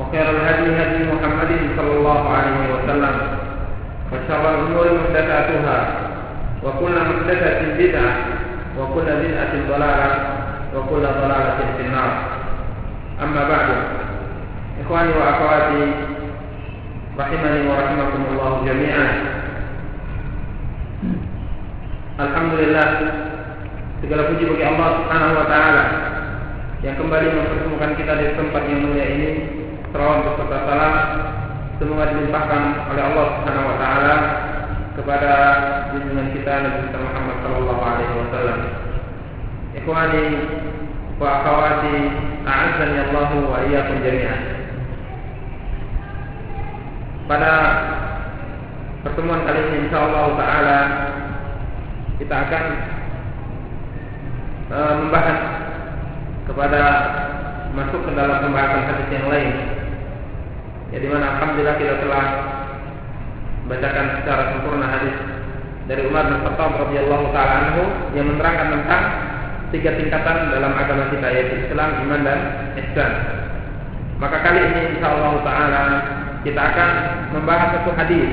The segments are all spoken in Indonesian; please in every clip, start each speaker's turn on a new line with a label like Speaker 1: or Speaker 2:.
Speaker 1: وخير الهدي هدي محمد صلى الله عليه وسلم وشر الأمور محدثاتها وكل محدثة بدعة وكل بدعة ضلالة وكل ضلالة في النار أما بعد إخواني وأخواتي رحمني ورحمكم الله جميعا Alhamdulillah segala puji bagi Allah Subhanahu wa taala yang kembali mempertemukan kita di tempat yang mulia ini. Salam beserta salam semoga dilimpahkan oleh Allah Subhanahu wa taala kepada junjungan kita Nabi Muhammad sallallahu alaihi wasallam. Ikhwani wa akhwati, a'azzani Allah wa iyyakum jami'an. Pada pertemuan kali ini insyaallah taala kita akan e, membahas kepada masuk ke dalam pembahasan hadis yang lain. Ya di mana alhamdulillah kita telah bacakan secara sempurna hadis dari Umar bin Khattab radhiyallahu taala anhu yang menerangkan tentang tiga tingkatan dalam agama kita yaitu Islam, iman dan ihsan. Maka kali ini insyaallah taala kita akan membahas satu hadis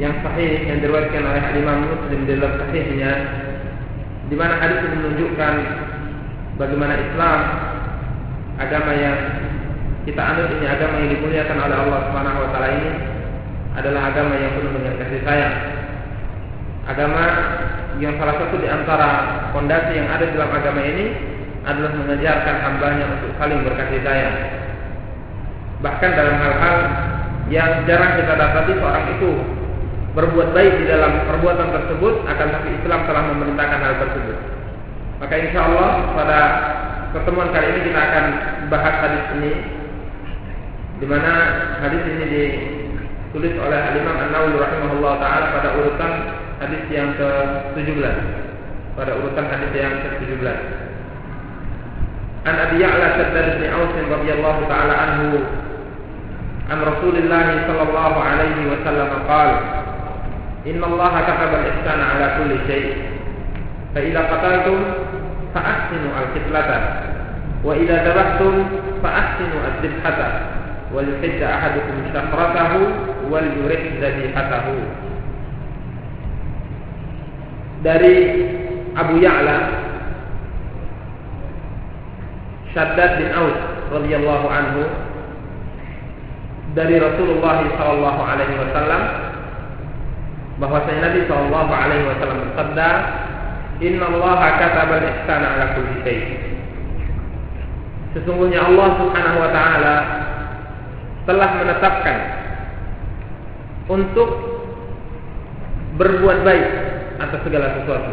Speaker 1: yang sahih yang diriwayatkan oleh Imam Muslim dalam sahihnya di mana hadis ini menunjukkan bagaimana Islam agama yang kita anut ini agama yang dimuliakan oleh Allah Subhanahu wa taala ini adalah agama yang penuh dengan kasih sayang. Agama yang salah satu di antara fondasi yang ada dalam agama ini adalah mengajarkan hambanya untuk saling berkasih sayang. Bahkan dalam hal-hal yang jarang kita dapati seorang itu berbuat baik di dalam perbuatan tersebut akan tapi Islam telah memerintahkan hal tersebut. Maka insya Allah pada pertemuan kali ini kita akan bahas hadis ini di mana hadis ini ditulis oleh Imam An-Nawawi rahimahullah taala pada urutan hadis yang ke-17. Pada urutan hadis yang ke-17. An Abi Ya'la Shaddad bin Aus radhiyallahu taala anhu an Rasulillah sallallahu alaihi wasallam qala إن الله كتب الإحسان على كل شيء فإذا قتلتم فأحسنوا القتلة وإذا ذبحتم فأحسنوا الذبحة وليحد أحدكم شفرته وليرح ذبيحته dari Abu Ya'la Shaddad bin Aus radhiyallahu anhu dari Rasulullah sallallahu alaihi wasallam bahwasanya Nabi Shallallahu Alaihi Wasallam bersabda, Inna Allah kataba al-ihsana ala kulli shay. Sesungguhnya Allah Subhanahu Wa Taala telah menetapkan untuk berbuat baik atas segala sesuatu.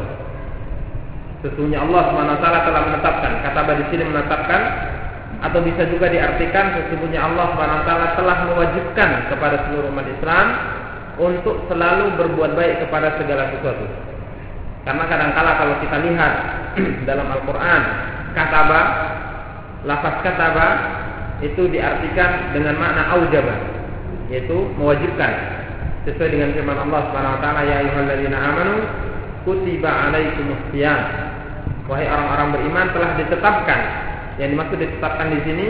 Speaker 1: Sesungguhnya Allah Taala telah menetapkan. Kata di sini menetapkan atau bisa juga diartikan sesungguhnya Allah Taala telah mewajibkan kepada seluruh umat Islam untuk selalu berbuat baik kepada segala sesuatu. Karena kadangkala kalau kita lihat dalam Al-Quran, kataba, lafaz kataba itu diartikan dengan makna aujaba, yaitu mewajibkan. Sesuai dengan firman Allah Subhanahu wa taala, "Ya ayyuhalladzina amanu kutiba alaikumus shiyam." Wahai orang-orang beriman telah ditetapkan. Yang dimaksud ditetapkan di sini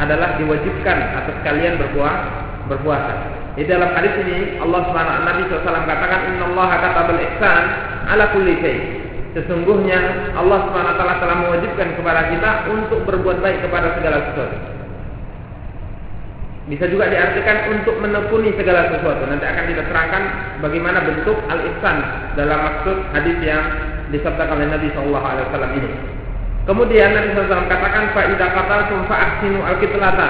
Speaker 1: adalah diwajibkan atas kalian berpuasa. berpuasa. Di dalam hadis ini Allah Subhanahu wa SAW katakan innallaha katabal ihsan ala kulli syai. Sesungguhnya Allah Subhanahu wa taala telah mewajibkan kepada kita untuk berbuat baik kepada segala sesuatu. Bisa juga diartikan untuk menekuni segala sesuatu. Nanti akan kita terangkan bagaimana bentuk al-ihsan dalam maksud hadis yang disabdakan oleh Nabi sallallahu alaihi wasallam ini. Kemudian Nabi SAW katakan fa idza qataltum fa ahsinu al-qitlata.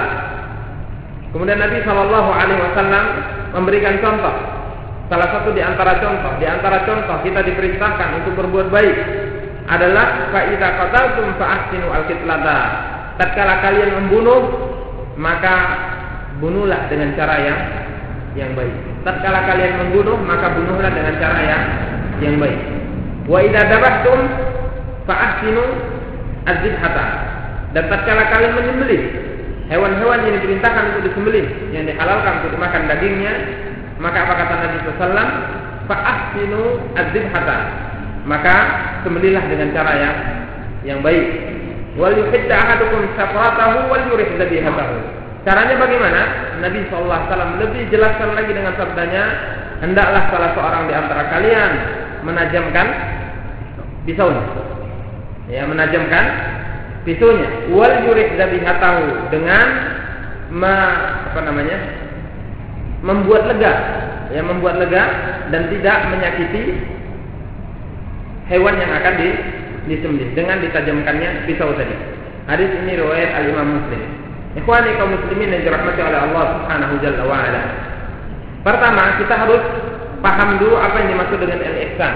Speaker 1: Kemudian Nabi Shallallahu alaihi wasallam memberikan contoh. Salah satu di antara contoh, di antara contoh kita diperintahkan untuk berbuat baik adalah fa idza qataltum fa ahsinu al-qitlata. Tatkala kalian membunuh, maka bunuhlah dengan cara yang yang baik. Tatkala kalian membunuh, maka bunuhlah dengan cara yang yang baik. Wa idza dabahtum fa ahsinu az-zibhata. Dan tatkala kalian menyembelih hewan-hewan yang diperintahkan untuk disembelih, yang dihalalkan untuk makan dagingnya, maka apa kata Nabi sallallahu fa ahsinu az-zibhata. Maka sembelihlah dengan cara yang yang baik. Wal yuhidda ahadukum safratahu wal yurih dzabihatahu Caranya bagaimana? Nabi SAW lebih jelaskan lagi dengan sabdanya, hendaklah salah seorang di antara kalian menajamkan pisaunya. Ya, menajamkan pisaunya. Wal yurid zabihatahu dengan ma, apa namanya? membuat lega, ya membuat lega dan tidak menyakiti hewan yang akan di, disembelih dengan ditajamkannya pisau tadi. Hadis ini riwayat Al Imam Muslim. Ikhwani kaum muslimin yang dirahmati oleh Allah Subhanahu wa ala. Pertama, kita harus paham dulu apa yang dimaksud dengan al-ihsan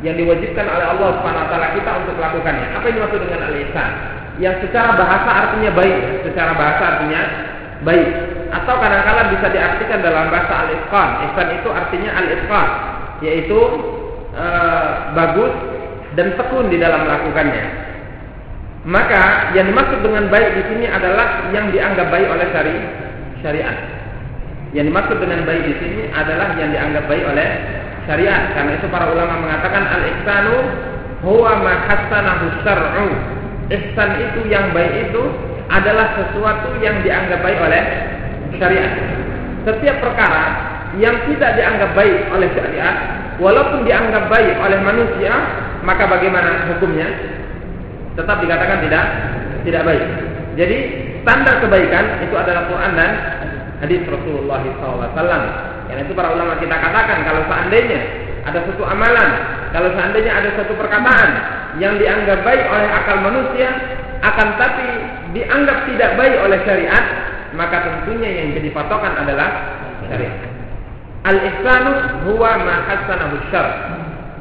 Speaker 1: yang diwajibkan oleh Allah Subhanahu wa kita untuk melakukannya. Apa yang dimaksud dengan al-ihsan? Yang secara bahasa artinya baik, secara bahasa artinya baik. Atau kadang-kadang bisa diartikan dalam bahasa al-itqan. Ihsan itu artinya al-itqan, yaitu uh, bagus dan tekun di dalam melakukannya. Maka yang dimaksud dengan baik di sini adalah yang dianggap baik oleh syari syariat. Yang dimaksud dengan baik di sini adalah yang dianggap baik oleh syariat. Karena itu para ulama mengatakan al-ihsanu huwa ma hassanahu syar'u. Ihsan itu yang baik itu adalah sesuatu yang dianggap baik oleh syariat. Setiap perkara yang tidak dianggap baik oleh syariat, walaupun dianggap baik oleh manusia, maka bagaimana hukumnya? Tetap dikatakan tidak tidak baik. Jadi standar kebaikan itu adalah Quran dan hadis Rasulullah SAW. Yang itu para ulama kita katakan kalau seandainya ada suatu amalan, kalau seandainya ada suatu perkataan yang dianggap baik oleh akal manusia, akan tapi dianggap tidak baik oleh syariat, maka tentunya yang jadi patokan adalah syariat. Al-ihsanu huwa ma hasanahu syar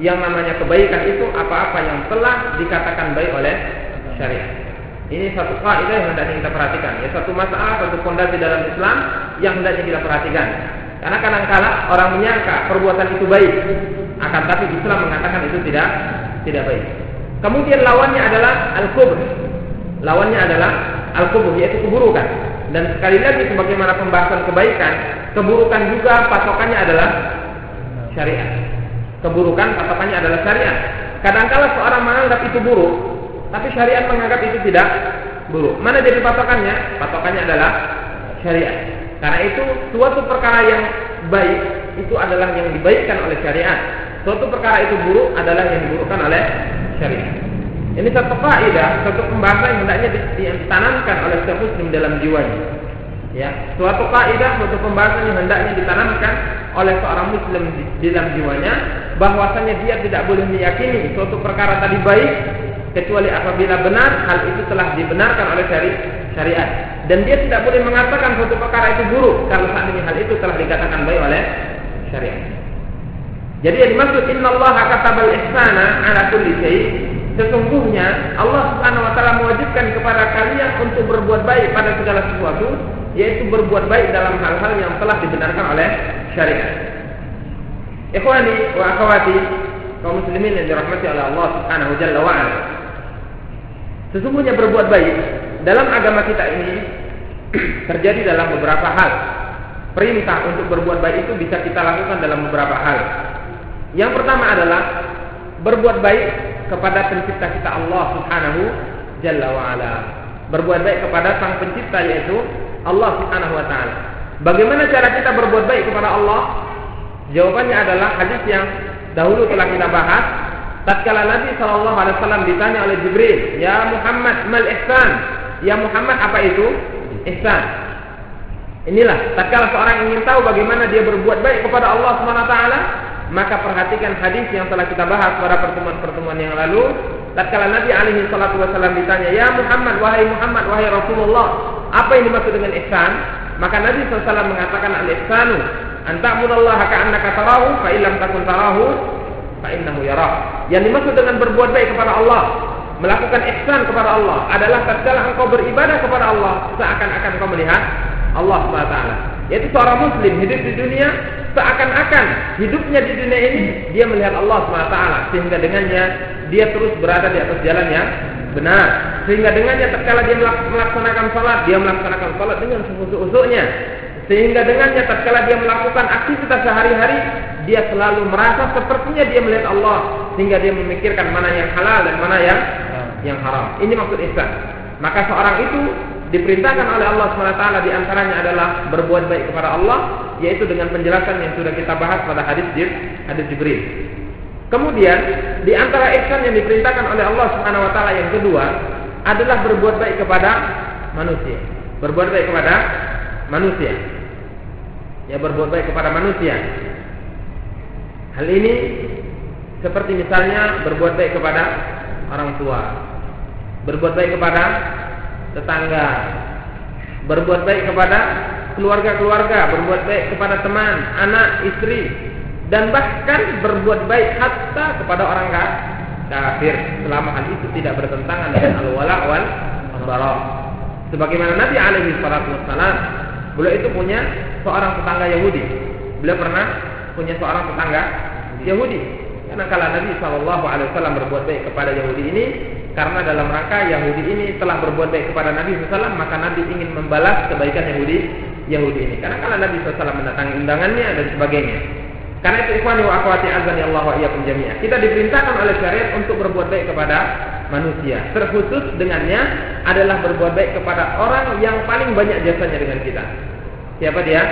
Speaker 1: yang namanya kebaikan itu apa-apa yang telah dikatakan baik oleh syariat. Ini satu kaidah yang hendaknya kita perhatikan. Ya satu masalah, satu fondasi dalam Islam yang hendaknya kita perhatikan. Karena kadang-kala orang menyangka perbuatan itu baik, akan tapi Islam mengatakan itu tidak tidak baik. Kemudian lawannya adalah al-kubr. Lawannya adalah al-kubr yaitu keburukan. Dan sekali lagi sebagaimana pembahasan kebaikan, keburukan juga patokannya adalah syariat keburukan patokannya adalah syariat. Kadangkala seorang menganggap itu buruk, tapi syariat menganggap itu tidak buruk. Mana jadi patokannya? Patokannya adalah syariat. Karena itu suatu perkara yang baik itu adalah yang dibaikkan oleh syariat. Suatu perkara itu buruk adalah yang diburukkan oleh syariat. Ini satu kaidah, satu pembahasan yang hendaknya ditanamkan oleh setiap muslim dalam jiwanya. Ya, suatu kaidah, suatu pembahasan yang hendaknya ditanamkan oleh seorang muslim di dalam jiwanya bahwasanya dia tidak boleh meyakini suatu perkara tadi baik kecuali apabila benar hal itu telah dibenarkan oleh syari syariat dan dia tidak boleh mengatakan suatu perkara itu buruk kalau saat ini hal itu telah dikatakan baik oleh syariat. Jadi yang dimaksud innallaha katabal ihsana ala kulli syai sesungguhnya Allah Subhanahu wa taala mewajibkan kepada kalian untuk berbuat baik pada segala sesuatu yaitu berbuat baik dalam hal-hal yang telah dibenarkan oleh syariat. Ikhwani wa akhwati kaum muslimin yang dirahmati oleh Allah Subhanahu wa. Sesungguhnya berbuat baik dalam agama kita ini terjadi dalam beberapa hal. Perintah untuk berbuat baik itu bisa kita lakukan dalam beberapa hal. Yang pertama adalah berbuat baik kepada pencipta kita Allah Subhanahu jalla wa ala. berbuat baik kepada sang pencipta yaitu Allah Subhanahu wa taala. Bagaimana cara kita berbuat baik kepada Allah? Jawabannya adalah hadis yang dahulu telah kita bahas. Tatkala Nabi Shallallahu Alaihi Wasallam ditanya oleh Jibril, Ya Muhammad, mal ihsan. Ya Muhammad, apa itu ihsan? Inilah, tatkala seorang ingin tahu bagaimana dia berbuat baik kepada Allah Subhanahu Wa Taala, maka perhatikan hadis yang telah kita bahas pada pertemuan-pertemuan yang lalu. Tatkala Nabi alaihi wasallam ditanya, "Ya Muhammad, wahai Muhammad, wahai Rasulullah, apa yang dimaksud dengan ihsan?" Maka Nabi SAW mengatakan al-ihsanu an ta'budallaha ka'annaka tarahu fa illam takun tarahu fa innahu yarah. Yang dimaksud dengan berbuat baik kepada Allah, melakukan ihsan kepada Allah adalah tatkala engkau beribadah kepada Allah seakan-akan engkau melihat Allah SWT. Yaitu seorang muslim hidup di dunia seakan-akan hidupnya di dunia ini dia melihat Allah SWT sehingga dengannya dia terus berada di atas jalan yang benar. Sehingga dengannya tatkala dia melaksanakan salat dia melaksanakan salat dengan seusuk-usuknya sehingga dengannya tatkala dia melakukan aktivitas sehari-hari dia selalu merasa sepertinya dia melihat Allah. Sehingga dia memikirkan mana yang halal dan mana yang yang haram. Ini maksud ihsan. Maka seorang itu diperintahkan oleh Allah SWT di antaranya adalah berbuat baik kepada Allah yaitu dengan penjelasan yang sudah kita bahas pada hadis hadis Jibril Kemudian di antara ihsan yang diperintahkan oleh Allah Subhanahu wa taala yang kedua adalah berbuat baik kepada manusia. Berbuat baik kepada manusia. Ya berbuat baik kepada manusia. Hal ini seperti misalnya berbuat baik kepada orang tua. Berbuat baik kepada tetangga. Berbuat baik kepada keluarga-keluarga, berbuat baik kepada teman, anak, istri, dan bahkan berbuat baik hatta kepada orang kafir selama hal itu tidak bertentangan dengan al-wala wal. Sebagaimana Nabi alaihi salatu beliau itu punya seorang tetangga Yahudi. Beliau pernah punya seorang tetangga Yahudi. Karena kalau Nabi Shallallahu Alaihi Wasallam berbuat baik kepada Yahudi ini, karena dalam rangka Yahudi ini telah berbuat baik kepada Nabi SAW, maka Nabi ingin membalas kebaikan Yahudi Yahudi ini. Karena kalau Nabi SAW mendatangi undangannya dan sebagainya. Karena itu ikhwani wa akhwati azan ya Allah wa iyyakum jami'ah. Kita diperintahkan oleh syariat untuk berbuat baik kepada manusia. Terkhusus dengannya adalah berbuat baik kepada orang yang paling banyak jasanya dengan kita. Siapa dia?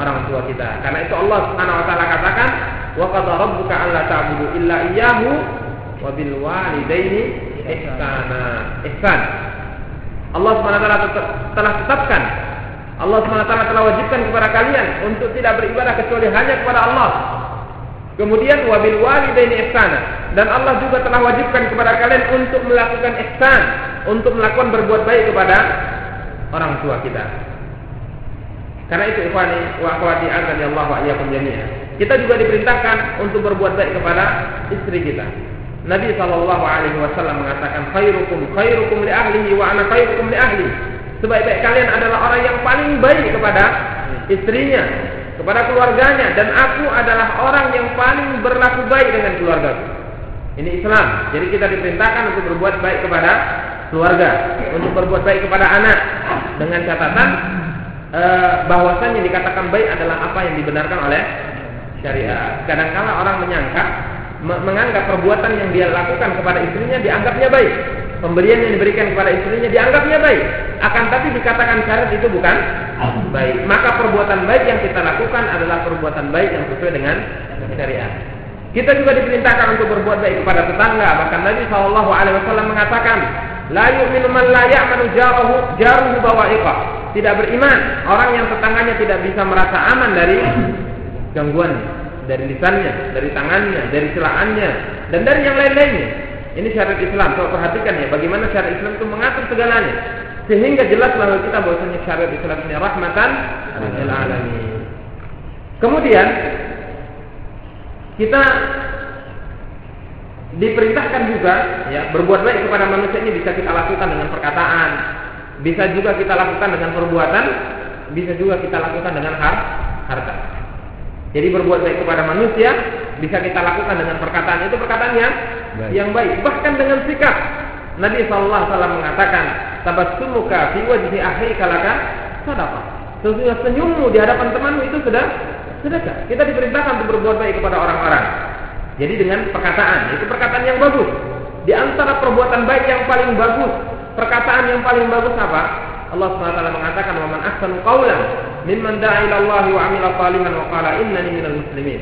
Speaker 1: Orang tua kita. Karena itu Allah Subhanahu wa taala katakan, "Wa qad rabbuka alla ta'budu illa iyyahu wa bil walidaini ihsana." Ihsan. Allah Subhanahu wa taala telah tetapkan Allah SWT telah wajibkan kepada kalian untuk tidak beribadah kecuali hanya kepada Allah. Kemudian wabil walidaini ihsana dan Allah juga telah wajibkan kepada kalian untuk melakukan ihsan, untuk melakukan berbuat baik kepada orang tua kita. Karena itu ikhwani wa akhwati Allah wa iyyakum jami'an. Kita juga diperintahkan untuk berbuat baik kepada istri kita. Nabi sallallahu alaihi wasallam mengatakan khairukum khairukum li ahlihi wa ana khairukum li ahli. Sebaik-baik kalian adalah orang yang paling baik kepada istrinya, kepada keluarganya dan aku adalah orang yang paling berlaku baik dengan keluarga. Ini Islam. Jadi kita diperintahkan untuk berbuat baik kepada keluarga, untuk berbuat baik kepada anak dengan catatan e, bahwasannya dikatakan baik adalah apa yang dibenarkan oleh syariat. Kadang-kala orang menyangka menganggap perbuatan yang dia lakukan kepada istrinya dianggapnya baik pemberian yang diberikan kepada istrinya dianggapnya baik. Akan tapi dikatakan syarat itu bukan baik. Maka perbuatan baik yang kita lakukan adalah perbuatan baik yang sesuai dengan syariat. Kita juga diperintahkan untuk berbuat baik kepada tetangga. Bahkan Nabi Shallallahu Alaihi Wasallam mengatakan, La yu'minu man la ya'manu jaruhu jaruhu. Tidak beriman orang yang tetangganya tidak bisa merasa aman dari gangguan dari lisannya, dari tangannya, dari celahannya, dan dari yang lain-lainnya. Ini syariat Islam. Kalau perhatikan ya, bagaimana syariat Islam itu mengatur segalanya. Sehingga jelas bahwa kita bahwasanya syariat Islam ini rahmatan lil alamin. Kemudian kita diperintahkan juga ya berbuat baik kepada manusia ini bisa kita lakukan dengan perkataan, bisa juga kita lakukan dengan perbuatan, bisa juga kita lakukan dengan harta. Jadi berbuat baik kepada manusia bisa kita lakukan dengan perkataan itu perkataan yang baik. yang baik. Bahkan dengan sikap. Nabi Shallallahu Alaihi Wasallam mengatakan, tabassumuka fi wajhi akhi kalaka sadaqah. Sesungguhnya senyummu di hadapan temanmu itu sudah sedekah. Kita diperintahkan untuk berbuat baik kepada orang-orang. Jadi dengan perkataan, itu perkataan yang bagus. Di antara perbuatan baik yang paling bagus perkataan yang paling bagus apa? Allah SWT mengatakan wa man ahsanu qawlan mimman da'a ila Allah wa 'amila salihan wa qala innani minal muslimin.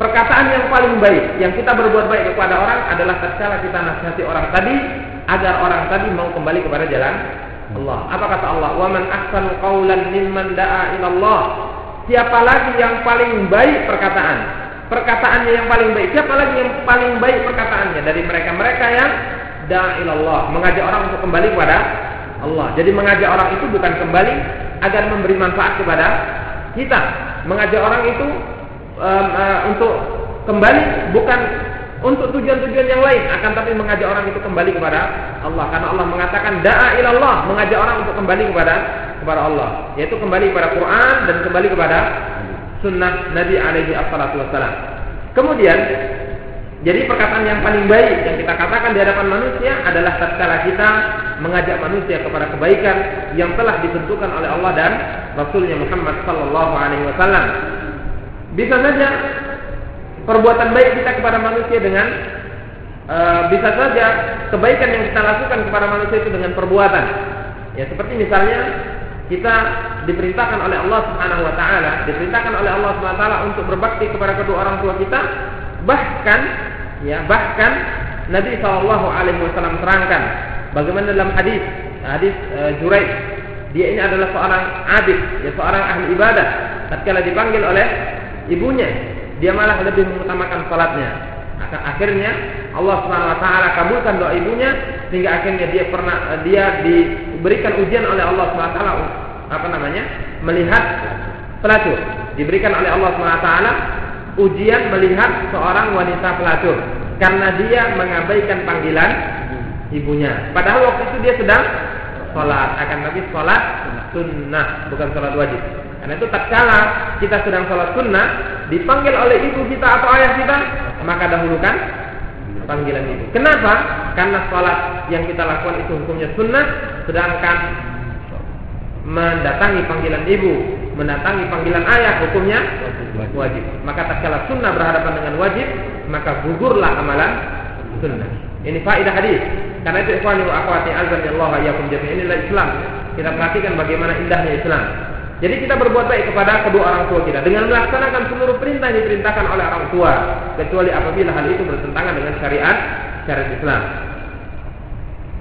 Speaker 1: Perkataan yang paling baik yang kita berbuat baik kepada orang adalah tatkala kita nasihati orang tadi agar orang tadi mau kembali kepada jalan Allah. Apa kata Allah? Wa man ahsanu qawlan mimman da'a ila Allah. Siapa lagi yang paling baik perkataan? Perkataannya yang paling baik. Siapa lagi yang paling baik perkataannya dari mereka-mereka yang da'a ila Allah, mengajak orang untuk kembali kepada Allah. Jadi mengajak orang itu bukan kembali agar memberi manfaat kepada kita. Mengajak orang itu um, uh, untuk kembali bukan untuk tujuan-tujuan yang lain akan tapi mengajak orang itu kembali kepada Allah. Karena Allah mengatakan da'a ilallah mengajak orang untuk kembali kepada kepada Allah. Yaitu kembali kepada Quran dan kembali kepada sunnah Nabi alaihi wasallam kemudian jadi perkataan yang paling baik yang kita katakan di hadapan manusia adalah tatkala kita mengajak manusia kepada kebaikan yang telah ditentukan oleh Allah dan Rasulnya Muhammad sallallahu alaihi wasallam. Bisa saja perbuatan baik kita kepada manusia dengan e, bisa saja kebaikan yang kita lakukan kepada manusia itu dengan perbuatan. Ya seperti misalnya kita diperintahkan oleh Allah Subhanahu wa taala, diperintahkan oleh Allah Subhanahu wa taala untuk berbakti kepada kedua orang tua kita, bahkan ya bahkan Nabi Shallallahu alaihi wasallam terangkan bagaimana dalam hadis hadis e, Juraid dia ini adalah seorang abid, ya seorang ahli ibadah. Tatkala dipanggil oleh ibunya, dia malah lebih mengutamakan salatnya. Akhirnya Allah Subhanahu wa taala kabulkan doa ibunya sehingga akhirnya dia pernah dia diberikan ujian oleh Allah Subhanahu wa taala apa namanya? melihat pelacur. Diberikan oleh Allah Subhanahu wa taala ujian melihat seorang wanita pelacur karena dia mengabaikan panggilan ibunya. Padahal waktu itu dia sedang sholat, akan tapi sholat sunnah bukan sholat wajib. Karena itu tak tatkala kita sedang sholat sunnah dipanggil oleh ibu kita atau ayah kita, maka dahulukan panggilan ibu. Kenapa? Karena sholat yang kita lakukan itu hukumnya sunnah, sedangkan mendatangi panggilan ibu, mendatangi panggilan ayah hukumnya wajib. Maka tak tatkala sunnah berhadapan dengan wajib, maka gugurlah amalan sunnah. Ini faedah hadis. Karena itu ikhwani wa akhwati azan Allah yakum jami'in inilah Islam. Kita perhatikan bagaimana indahnya Islam. Jadi kita berbuat baik kepada kedua orang tua kita dengan melaksanakan seluruh perintah yang diperintahkan oleh orang tua, kecuali apabila hal itu bertentangan dengan syariat syariat Islam.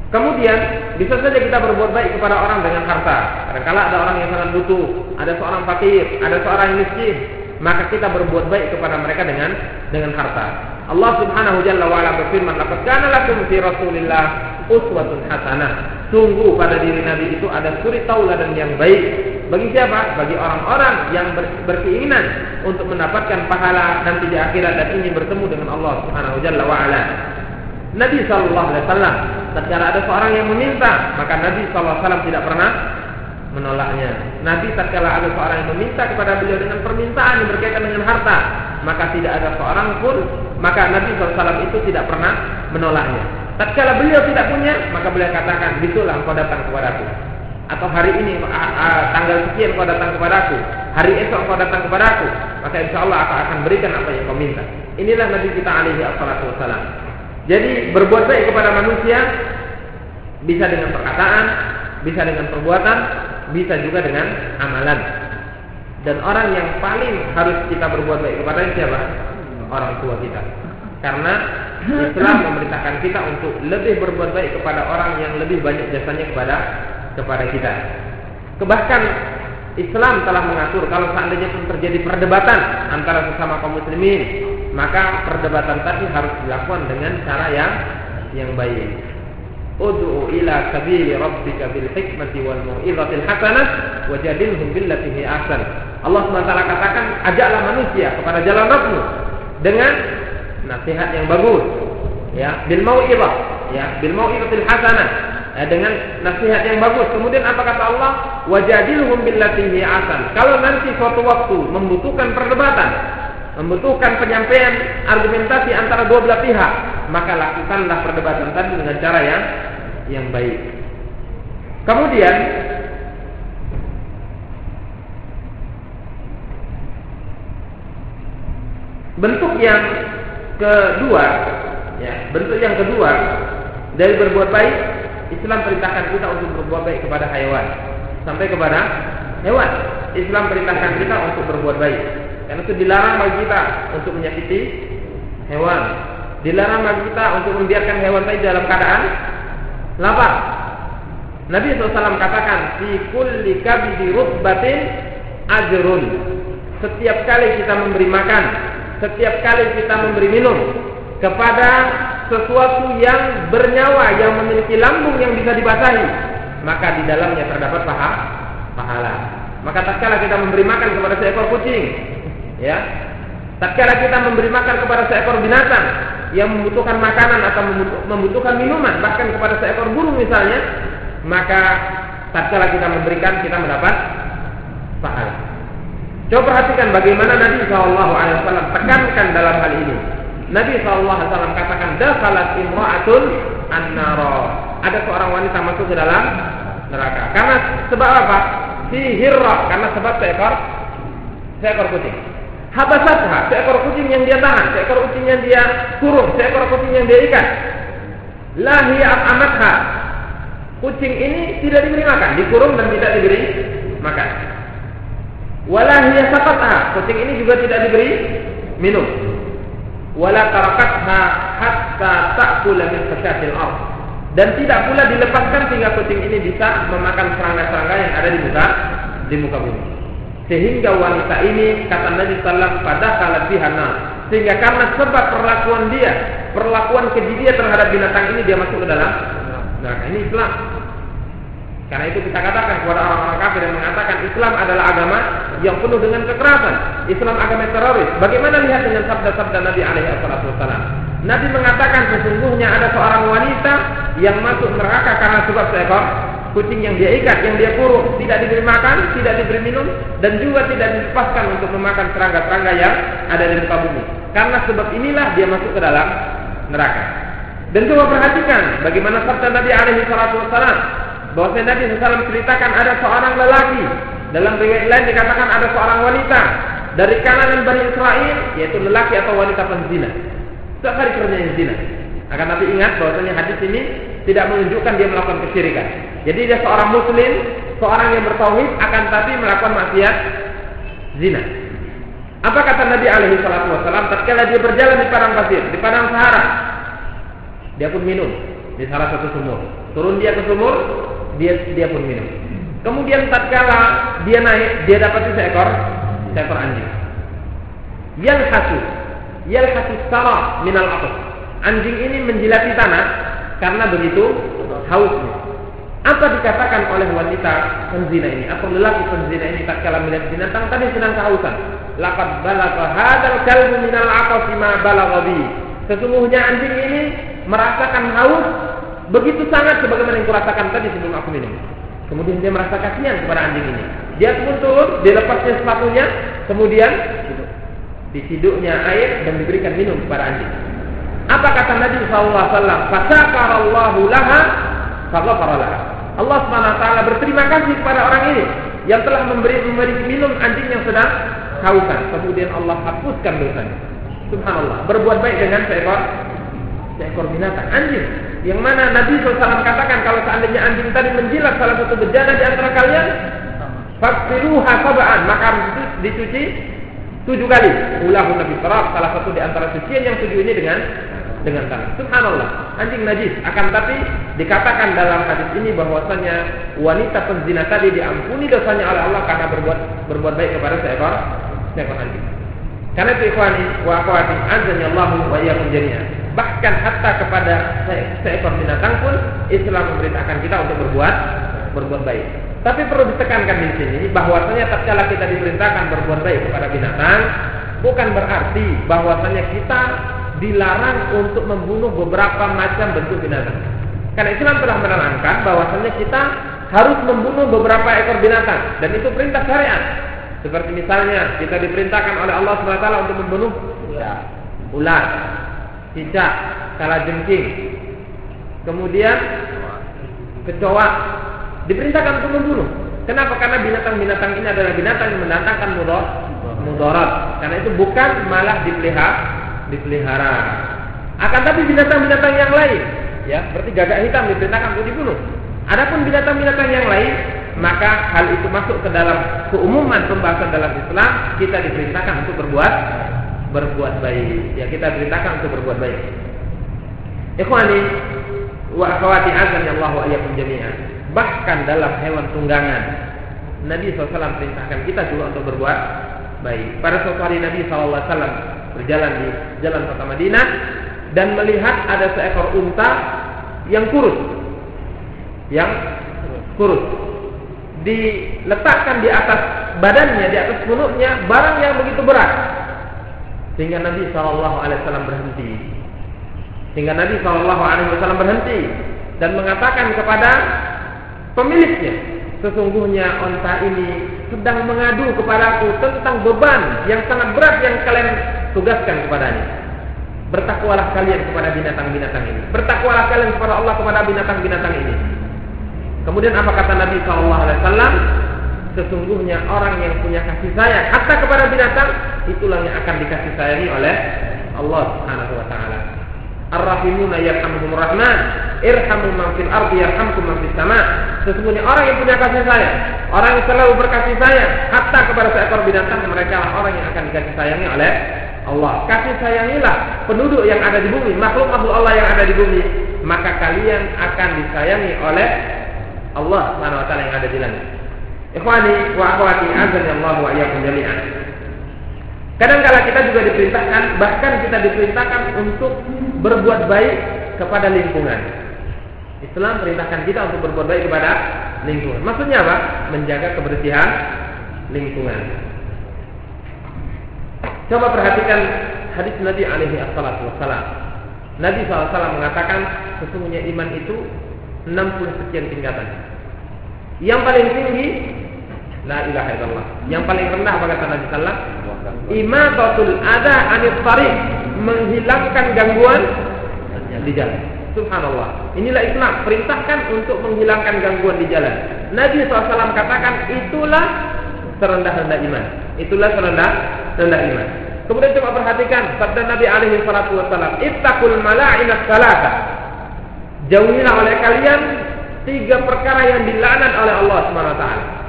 Speaker 1: Kemudian bisa saja kita berbuat baik kepada orang dengan harta. Kadang-kala ada orang yang sangat butuh, ada seorang fakir, ada seorang yang miskin, maka kita berbuat baik kepada mereka dengan dengan harta. Allah Subhanahu Jalla wa berfirman, "Laqad kana lakum fi Rasulillah uswatun hasanah." Sungguh pada diri Nabi itu ada suri tauladan yang baik bagi siapa? Bagi orang-orang yang berkeinginan untuk mendapatkan pahala nanti di akhirat dan ingin bertemu dengan Allah Subhanahu wa ala. Nabi sallallahu alaihi wasallam tatkala ada seorang yang meminta, maka Nabi sallallahu alaihi wasallam tidak pernah menolaknya. Nabi tatkala ada seorang yang meminta kepada beliau dengan permintaan yang berkaitan dengan harta, maka tidak ada seorang pun, maka Nabi sallallahu alaihi wasallam itu tidak pernah menolaknya. Tatkala beliau tidak punya, maka beliau katakan, "Bitulah engkau datang kepadaku." Atau hari ini tanggal sekian kau datang kepadaku, hari esok kau datang kepadaku, maka insya Allah aku akan berikan apa yang kau minta. Inilah Nabi kita alaihi wassalam. Jadi berbuat baik kepada manusia bisa dengan perkataan, bisa dengan perbuatan, bisa juga dengan amalan. Dan orang yang paling harus kita berbuat baik kepada siapa? Orang tua kita. Karena Islam memerintahkan kita untuk lebih berbuat baik kepada orang yang lebih banyak jasanya kepada kepada kita. Kebahkan Islam telah mengatur kalau seandainya pun terjadi perdebatan antara sesama kaum muslimin, maka perdebatan tadi harus dilakukan dengan cara yang yang baik. Ud'u ila sabili rabbika bil hikmati wal mau'izatil hasanah wajadilhum billati hi ahsan. Allah SWT katakan, ajaklah manusia kepada jalan Rabbmu dengan nasihat yang bagus, ya, bil mau'izah, ya, bil mau'izatil hasanah eh, dengan nasihat yang bagus. Kemudian apa kata Allah? Wajadilhum billati asan. Kalau nanti suatu waktu membutuhkan perdebatan, membutuhkan penyampaian argumentasi antara dua belah pihak, maka lakukanlah perdebatan tadi dengan cara yang yang baik. Kemudian bentuk yang kedua, ya, bentuk yang kedua dari berbuat baik Islam perintahkan kita untuk berbuat baik kepada hewan. Sampai kepada hewan. Islam perintahkan kita untuk berbuat baik. Karena itu dilarang bagi kita untuk menyakiti hewan. Dilarang bagi kita untuk membiarkan hewan tadi dalam keadaan lapar. Nabi SAW katakan, "Fi kulli kabidi rutbatin ajrun." Setiap kali kita memberi makan, setiap kali kita memberi minum kepada sesuatu yang bernyawa yang memiliki lambung yang bisa dibasahi, maka di dalamnya terdapat paha, pahala. Maka tatkala kita memberi makan kepada seekor kucing, ya, tatkala kita memberi makan kepada seekor binatang yang membutuhkan makanan atau membutuhkan minuman, bahkan kepada seekor burung misalnya, maka tatkala kita memberikan kita mendapat pahala. Coba perhatikan bagaimana Nabi Wasallam tekankan dalam hal ini. Nabi Shallallahu Alaihi Wasallam katakan, "Dakhalat imra'atun an-nara." Ada seorang wanita masuk ke dalam neraka. Karena sebab apa? Sihirra, karena sebab seekor seekor kucing. Habasatha, seekor kucing yang dia tahan, seekor kucing yang dia kurung, seekor kucing yang dia ikat. Lahiyat amatha, kucing ini tidak diberi makan, dikurung dan tidak diberi makan. Walahiyah sakatha, kucing ini juga tidak diberi minum. Wala tarakatha hatta ta'kula min khasyatil ardh. Dan tidak pula dilepaskan sehingga kucing ini bisa memakan serangga-serangga yang ada di muka di muka bumi. Sehingga wanita ini kata Nabi Sallam pada kalat bihana. Sehingga karena sebab perlakuan dia, perlakuan keji dia terhadap binatang ini dia masuk ke dalam neraka. Ini Islam. Karena itu kita katakan kepada orang-orang kafir yang mengatakan Islam adalah agama yang penuh dengan kekerasan. Islam agama teroris. Bagaimana lihat dengan sabda-sabda Nabi alaihi wasallam? Nabi mengatakan sesungguhnya ada seorang wanita yang masuk neraka karena sebab seekor kucing yang dia ikat, yang dia kurung, tidak diberi makan, tidak diberi minum, dan juga tidak dilepaskan untuk memakan serangga-serangga yang ada di muka bumi. Karena sebab inilah dia masuk ke dalam neraka. Dan coba perhatikan bagaimana sabda Nabi alaihi wasallam bahwa Nabi SAW ceritakan ada seorang lelaki. Dalam riwayat lain dikatakan ada seorang wanita dari kalangan Bani Israel yaitu lelaki atau wanita penzina. Setiap hari kerjanya zina. Akan Nabi ingat bahwasanya hadis ini tidak menunjukkan dia melakukan kesyirikan. Jadi dia seorang muslim seorang yang bertauhid akan tapi melakukan maksiat zina. Apa kata Nabi alaihi salatu wasallam tatkala dia berjalan di padang pasir di padang Sahara dia pun minum di salah satu sumur. Turun dia ke sumur dia dia pun minum. Kemudian tatkala dia naik, dia dapat seekor seekor anjing. Yang hasu, yang hasu sara minal atas. Anjing ini menjilati tanah karena begitu hausnya. Apa dikatakan oleh wanita penzina ini atau lelaki penzina ini tatkala melihat binatang tadi sedang kehausan? Laqad balagha hadzal kalbu minal aqas ma balagha. Sesungguhnya anjing ini merasakan haus begitu sangat sebagaimana yang kurasakan tadi sebelum aku minum. Kemudian dia merasa kasihan kepada anjing ini. Dia pun turun, dia lepasnya sepatunya, kemudian disiduknya air dan diberikan minum kepada anjing. Apa kata Nabi SAW? Fasakarallahu laha, faghafara Allah SWT berterima kasih kepada orang ini yang telah memberi memberi minum anjing yang sedang hausan. Kemudian Allah hapuskan dosanya. Subhanallah. Berbuat baik dengan seekor seekor binatang anjing yang mana Nabi SAW katakan kalau seandainya anjing tadi menjilat salah satu bejana di antara kalian, faksiluha sab'an, maka harus dicuci tujuh kali. Ulahu Nabi Sarab, salah satu di antara cucian yang tujuh ini dengan dengan tanah. Subhanallah, anjing najis. Akan tapi dikatakan dalam hadis ini bahwasanya wanita penzina tadi diampuni dosanya oleh Allah karena berbuat berbuat baik kepada seekor seekor anjing. Karena itu ikhwani wa akhwati azza Allahu wa iyyakum jami'an bahkan hatta kepada seekor binatang pun Islam memerintahkan kita untuk berbuat berbuat baik. Tapi perlu ditekankan di sini bahwasanya tatkala kita diperintahkan berbuat baik kepada binatang bukan berarti bahwasanya kita dilarang untuk membunuh beberapa macam bentuk binatang. Karena Islam telah menerangkan bahwasanya kita harus membunuh beberapa ekor binatang dan itu perintah syariat. Seperti misalnya kita diperintahkan oleh Allah SWT untuk membunuh ular, cicak, jengking, kemudian kecoa diperintahkan untuk membunuh. Kenapa? Karena binatang-binatang ini adalah binatang yang mendatangkan mudor, mudarat. Karena itu bukan malah dipelihara, dipelihara. Akan tapi binatang-binatang yang lain Ya, berarti gagak hitam diperintahkan untuk dibunuh. Adapun binatang-binatang yang lain, maka hal itu masuk ke dalam keumuman pembahasan dalam Islam, kita diperintahkan untuk berbuat berbuat baik. Ya, kita diperintahkan untuk berbuat baik. Ikhwani wa akhwati azan ya Allah wa iyyakum. Bahkan dalam hewan tunggangan Nabi SAW perintahkan kita juga untuk berbuat baik. Pada suatu hari Nabi SAW berjalan di jalan kota Madinah dan melihat ada seekor unta yang kurus. Yang kurus. Diletakkan di atas badannya, di atas punuknya barang yang begitu berat. Sehingga Nabi SAW berhenti. Sehingga Nabi SAW berhenti dan mengatakan kepada pemiliknya, sesungguhnya onta ini sedang mengadu kepadaku tentang beban yang sangat berat yang kalian tugaskan kepadanya. Bertakwalah kalian kepada binatang-binatang ini. Bertakwalah kalian kepada Allah kepada binatang-binatang ini. Kemudian apa kata Nabi SAW? Sesungguhnya orang yang punya kasih sayang hatta kepada binatang itulah yang akan dikasih sayangi oleh Allah Subhanahu wa taala. Ar-rahimuna yarhamuhumur rahman. Irhamu man fil ardi yarhamkum man fis sama. Sesungguhnya orang yang punya kasih sayang, orang yang selalu berkasih sayang hatta kepada seekor binatang mereka orang yang akan dikasih sayangi oleh Allah. Kasih sayangilah penduduk yang ada di bumi, makhluk-makhluk Allah yang ada di bumi, maka kalian akan disayangi oleh Allah Subhanahu wa taala yang ada di langit. Ikhwani wa akhwati Allah wa iyyakum jami'an. Kadang-kala kita juga diperintahkan, bahkan kita diperintahkan untuk berbuat baik kepada lingkungan. Islam perintahkan kita untuk berbuat baik kepada lingkungan. Maksudnya apa? Menjaga kebersihan lingkungan. Coba perhatikan hadis Nabi alaihi wassalam. Nabi SAW mengatakan sesungguhnya iman itu 60 sekian tingkatan. Yang paling tinggi La ilaha illallah. Yang paling rendah apa kata Nabi sallallahu Imatatul ada anit menghilangkan gangguan di jalan. Subhanallah. Inilah Islam. Perintahkan untuk menghilangkan gangguan di jalan. Nabi SAW katakan itulah serendah-rendah iman. Itulah serendah rendah iman. Kemudian coba perhatikan sabda Nabi alaihi salatu wasallam, "Ittaqul mala'ina salata." Jauhilah oleh kalian tiga perkara yang dilaknat oleh Allah Subhanahu wa taala.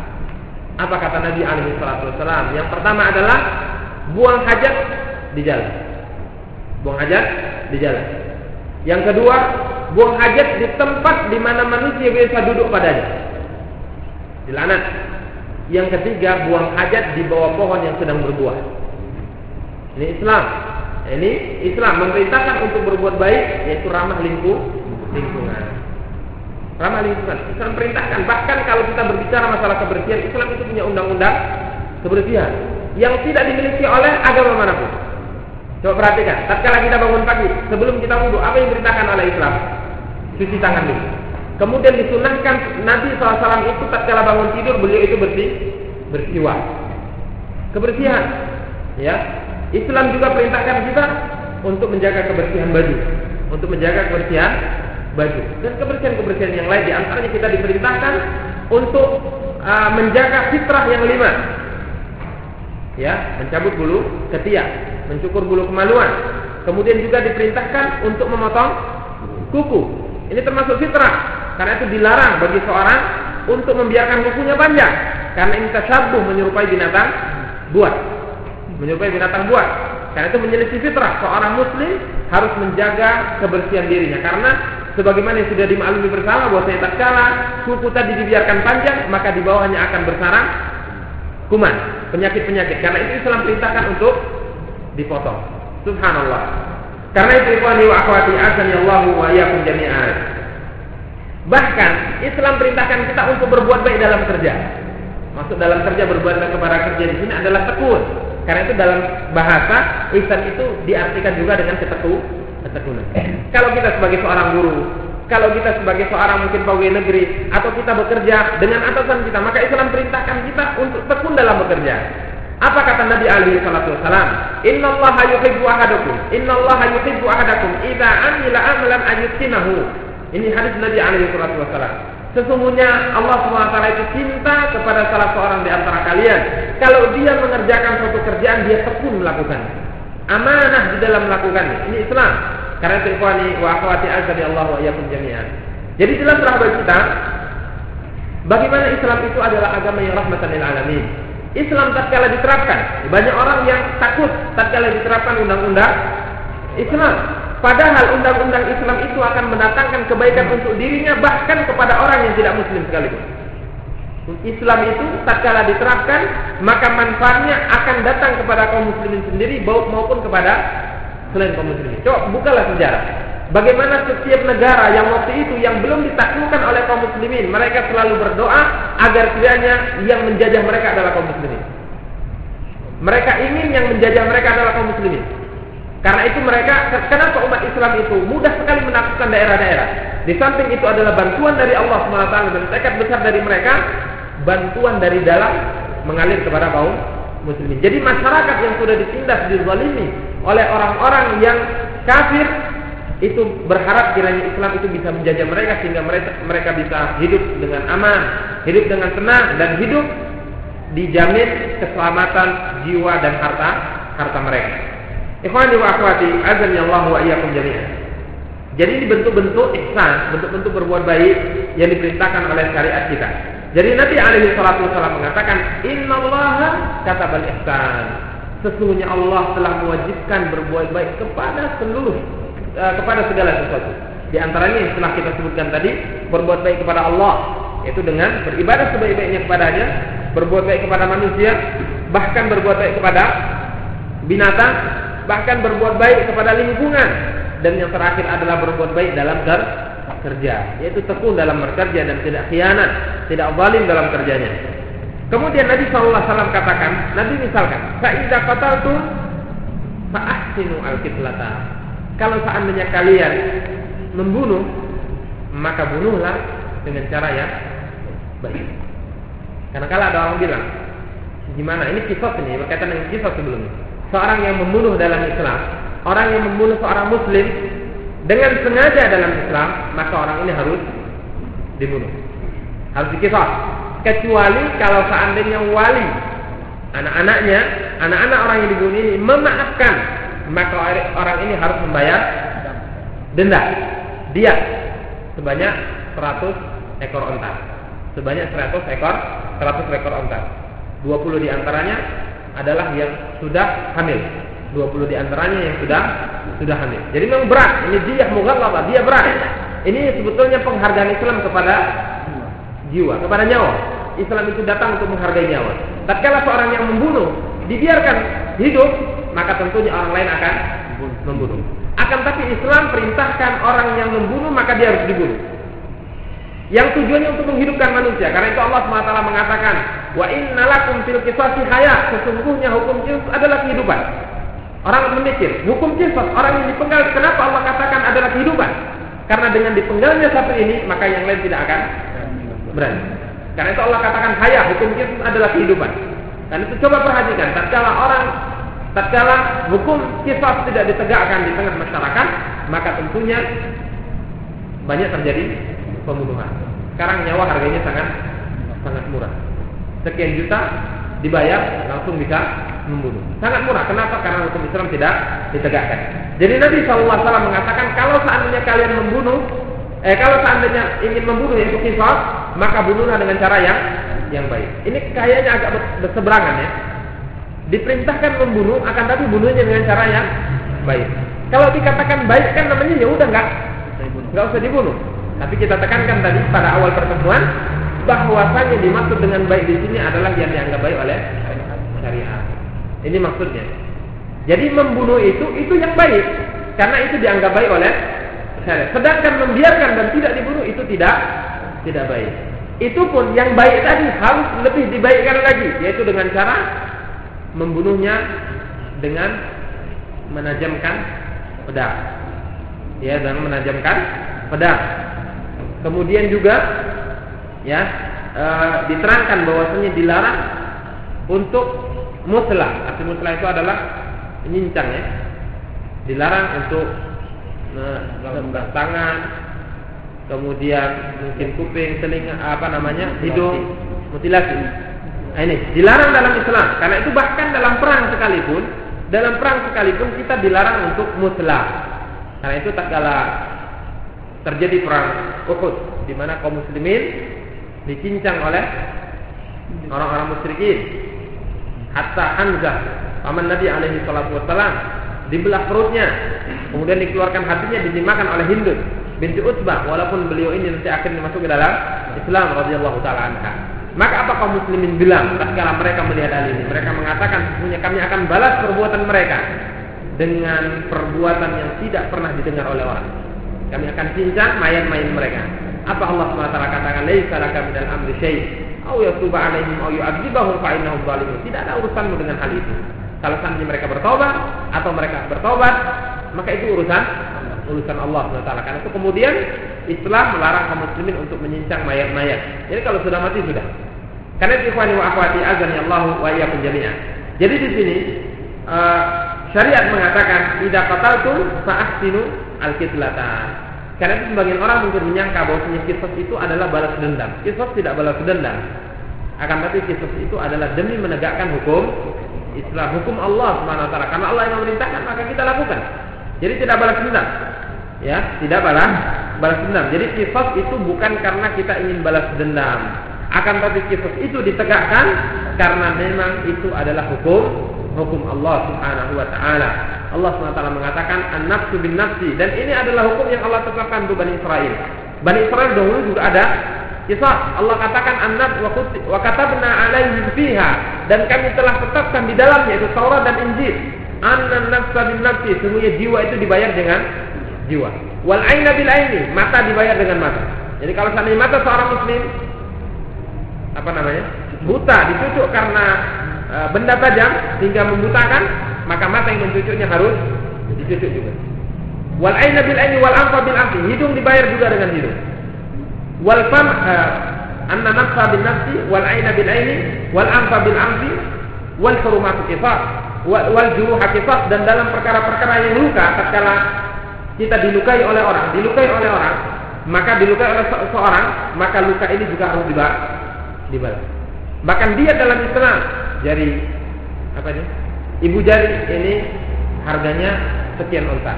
Speaker 1: Apa kata Nabi alaihi wasallam? Yang pertama adalah buang hajat di jalan. Buang hajat di jalan. Yang kedua, buang hajat di tempat di mana manusia biasa duduk padanya. Dilanat. Yang ketiga, buang hajat di bawah pohon yang sedang berbuah. Ini Islam. Ini Islam memerintahkan untuk berbuat baik yaitu ramah lingkup lingkungan ramah lingkungan. Islam perintahkan. Bahkan kalau kita berbicara masalah kebersihan, Islam itu punya undang-undang kebersihan yang tidak dimiliki oleh agama mana pun. Coba perhatikan, tatkala kita bangun pagi, sebelum kita wudhu, apa yang diperintahkan oleh Islam? Cuci tangan dulu. Kemudian disunahkan Nabi SAW itu tatkala bangun tidur, beliau itu bersih, bersiwak. Kebersihan, ya. Islam juga perintahkan kita untuk menjaga kebersihan baju, untuk menjaga kebersihan baju dan kebersihan-kebersihan yang lain di antaranya kita diperintahkan untuk uh, menjaga fitrah yang lima. Ya mencabut bulu ketiak mencukur bulu kemaluan. Kemudian juga diperintahkan untuk memotong kuku. Ini termasuk fitrah karena itu dilarang bagi seorang untuk membiarkan kukunya panjang. Karena ini tasyabuh menyerupai binatang buat menyerupai binatang buat karena itu menyelisih fitrah. Seorang muslim harus menjaga kebersihan dirinya. Karena sebagaimana yang sudah dimaklumi bersama bahwa saya tatkala kuku tadi dibiarkan panjang maka di bawahnya akan bersarang kuman penyakit-penyakit. Karena itu Islam perintahkan untuk dipotong. Subhanallah. Karena itu ikhwani wa akhwati azani Allah wa iyyakum jami'an. Bahkan Islam perintahkan kita untuk berbuat baik dalam kerja. Masuk dalam kerja berbuat baik kepada kerja di sini adalah tekun. Karena itu dalam bahasa ihsan itu diartikan juga dengan ketekun ketekunan. Kalau kita sebagai seorang guru, kalau kita sebagai seorang mungkin pegawai negeri atau kita bekerja dengan atasan kita, maka Islam perintahkan kita untuk tekun dalam bekerja. Apa kata Nabi alaihi salatu wasalam? Allah yuhibbu ahadakum. Allah yuhibbu ahadakum idza amila amalan ayyutinahu. Ini hadis Nabi alaihi salatu wasalam. Sesungguhnya Allah SWT itu cinta kepada salah seorang di antara kalian. Kalau dia mengerjakan suatu kerjaan, dia tekun melakukannya. Amanah di dalam melakukannya. Ini Islam. Karena itu ikhwani wa akhwati azza Allah wa iyyakum jami'an. Jadi jelas sahabat kita bagaimana Islam itu adalah agama yang rahmatan lil alamin. Islam tatkala diterapkan, banyak orang yang takut tatkala diterapkan undang-undang Islam. Padahal undang-undang Islam itu akan mendatangkan kebaikan untuk dirinya bahkan kepada orang yang tidak muslim sekalipun. Islam itu tatkala diterapkan maka manfaatnya akan datang kepada kaum muslimin sendiri maupun kepada selain kaum muslimin. Coba bukalah sejarah. Bagaimana setiap negara yang waktu itu yang belum ditaklukkan oleh kaum muslimin, mereka selalu berdoa agar kiranya yang menjajah mereka adalah kaum muslimin. Mereka ingin yang menjajah mereka adalah kaum muslimin. Karena itu mereka, kenapa umat Islam itu mudah sekali menaklukkan daerah-daerah. Di samping itu adalah bantuan dari Allah SWT dan tekad besar dari mereka, bantuan dari dalam mengalir kepada kaum muslimin. Jadi masyarakat yang sudah ditindas, dizalimi oleh orang-orang yang kafir, itu berharap kiranya Islam itu bisa menjajah mereka sehingga mereka mereka bisa hidup dengan aman, hidup dengan tenang dan hidup dijamin keselamatan jiwa dan harta harta mereka. Ikhwani wa akhwati, azan Allah wa iyyakum jami'an. Jadi ini bentuk-bentuk ihsan, bentuk-bentuk berbuat baik yang diperintahkan oleh syariat kita. Jadi Nabi alaihi salatu wasallam mengatakan, "Innallaha katabal ihsan." Sesungguhnya Allah telah mewajibkan berbuat baik kepada seluruh uh, kepada segala sesuatu. Di antaranya yang telah kita sebutkan tadi, berbuat baik kepada Allah, yaitu dengan beribadah sebaik-baiknya kepadanya, berbuat baik kepada manusia, bahkan berbuat baik kepada binatang, bahkan berbuat baik kepada lingkungan, dan yang terakhir adalah berbuat baik dalam kerja, yaitu tekun dalam bekerja dan tidak khianat, tidak zalim dalam kerjanya. Kemudian Nabi SAW katakan, Nabi misalkan, "Fa'idza qataltum fa'ahsinu al-qitlata." Kalau seandainya kalian membunuh, maka bunuhlah dengan cara yang baik. Karena kalau ada orang bilang, gimana ini kisah ini berkaitan dengan kisah sebelumnya. Seorang yang membunuh dalam Islam, orang yang membunuh seorang Muslim dengan sengaja dalam Islam, maka orang ini harus dibunuh, harus dikisah. Kecuali kalau seandainya wali anak-anaknya, anak-anak orang yang dibunuh ini memaafkan maka orang ini harus membayar denda. Dia sebanyak 100 ekor onta. Sebanyak 100 ekor 100 ekor onta. 20 di antaranya adalah yang sudah hamil. 20 di antaranya yang sudah sudah hamil. Jadi memang berat. Ini dia mughallaba dia berat. Ini sebetulnya penghargaan Islam kepada jiwa kepada nyawa. Islam itu datang untuk menghargai nyawa. Tatkala seorang yang membunuh dibiarkan hidup maka tentunya orang lain akan membunuh. Akan tapi Islam perintahkan orang yang membunuh maka dia harus dibunuh. Yang tujuannya untuk menghidupkan manusia. Karena itu Allah SWT mengatakan, wa innalakum fil qisasi hayat. Sesungguhnya hukum qisas adalah kehidupan. Orang memikir, hukum qisas orang yang dipenggal kenapa Allah katakan adalah kehidupan? Karena dengan dipenggalnya satu ini, maka yang lain tidak akan berani. Karena itu Allah katakan hayat, hukum qisas adalah kehidupan. Dan itu coba perhatikan, tatkala orang tatkala hukum kisah tidak ditegakkan di tengah masyarakat, maka tentunya banyak terjadi pembunuhan. Sekarang nyawa harganya sangat sangat murah. Sekian juta dibayar langsung bisa membunuh. Sangat murah. Kenapa? Karena hukum Islam tidak ditegakkan. Jadi Nabi SAW mengatakan kalau seandainya kalian membunuh, eh kalau seandainya ingin membunuh yaitu kisah, maka bunuhlah dengan cara yang yang baik. Ini kayaknya agak berseberangan ya diperintahkan membunuh akan tapi bunuhnya dengan cara yang baik. Kalau dikatakan baik kan namanya ya udah nggak nggak usah dibunuh. Tapi kita tekankan tadi pada awal pertemuan bahwasanya dimaksud dengan baik di sini adalah yang dianggap baik oleh syariat. Ini maksudnya. Jadi membunuh itu itu yang baik karena itu dianggap baik oleh syariat. Sedangkan membiarkan dan tidak dibunuh itu tidak tidak baik. Itu pun yang baik tadi harus lebih dibaikkan lagi yaitu dengan cara membunuhnya dengan menajamkan pedang. Ya, dengan menajamkan pedang. Kemudian juga ya e, diterangkan bahwasanya dilarang untuk muslah. Arti muslah itu adalah menyincang ya. Dilarang untuk e, tangan, kemudian mungkin kuping, telinga, apa namanya, hidung, mutilasi. Nah, ini dilarang dalam Islam. Karena itu bahkan dalam perang sekalipun, dalam perang sekalipun kita dilarang untuk muslah. Karena itu tak kala terjadi perang Uhud di mana kaum muslimin dicincang oleh orang-orang musyrikin. Hatta Hamzah, paman Nabi alaihi salatu wasalam, dibelah perutnya, kemudian dikeluarkan hatinya dimakan oleh Hindun binti Utbah walaupun beliau ini nanti akhirnya masuk ke dalam Islam radhiyallahu taala anha. Maka apa kaum muslimin bilang tatkala mereka melihat hal ini? Mereka mengatakan sesungguhnya kami akan balas perbuatan mereka dengan perbuatan yang tidak pernah didengar oleh orang. Kami akan cincang mayat-mayat mereka. Apa Allah SWT katakan? Laisa laka minal amri syai' au yatuba alaihim au yu'adzibahum fa innahum zalimun. Tidak ada urusanmu dengan hal itu. Kalau seandainya mereka bertobat atau mereka bertobat, maka itu urusan urusan Allah SWT. Karena itu kemudian Islam melarang kaum muslimin untuk menyincang mayat-mayat. Jadi kalau sudah mati sudah. Karena itu ikhwani wa akhwati azani Allah wa iyyakum jami'an. Jadi di sini uh, syariat mengatakan idza qataltum fa ahsinu al-qitlatan. Karena itu sebagian orang mungkin menyangka bahwa kisos itu adalah balas dendam. Kisos tidak balas dendam. Akan tapi kisos itu adalah demi menegakkan hukum Islam, hukum Allah Subhanahu wa. Karena Allah yang memerintahkan maka kita lakukan. Jadi tidak balas dendam. Ya, tidak balas balas dendam. Jadi kisos itu bukan karena kita ingin balas dendam. Akan tapi kisos itu ditegakkan karena memang itu adalah hukum hukum Allah Subhanahu wa taala. Allah SWT mengatakan an-nafsu bin nafsi dan ini adalah hukum yang Allah tetapkan untuk Bani Israel. Bani Israel dahulu juga ada kisah. Allah katakan an-nafs wa katabna alaihim fiha dan kami telah tetapkan di dalamnya itu Taurat dan Injil. An nafsa bin nafsi semuanya jiwa itu dibayar dengan jiwa. Wal aina bil aini, mata dibayar dengan mata. Jadi kalau seandainya mata seorang muslim apa namanya? buta dicucuk karena e, benda tajam hingga membutakan, maka mata yang mencucuknya harus dicucuk juga. Wal aina bil aini wal anfa bil anfi, hidung dibayar juga dengan hidung. Wal fam anna nafsa bin nafsi wal aina bil aini wal anfa bil anfi wal wal juruha dan dalam perkara-perkara yang luka tatkala kita dilukai oleh orang, dilukai oleh orang, maka dilukai oleh seorang, maka luka ini juga harus dibalas. Bahkan dia dalam Islam jari apa ini? Ibu jari ini harganya sekian unta.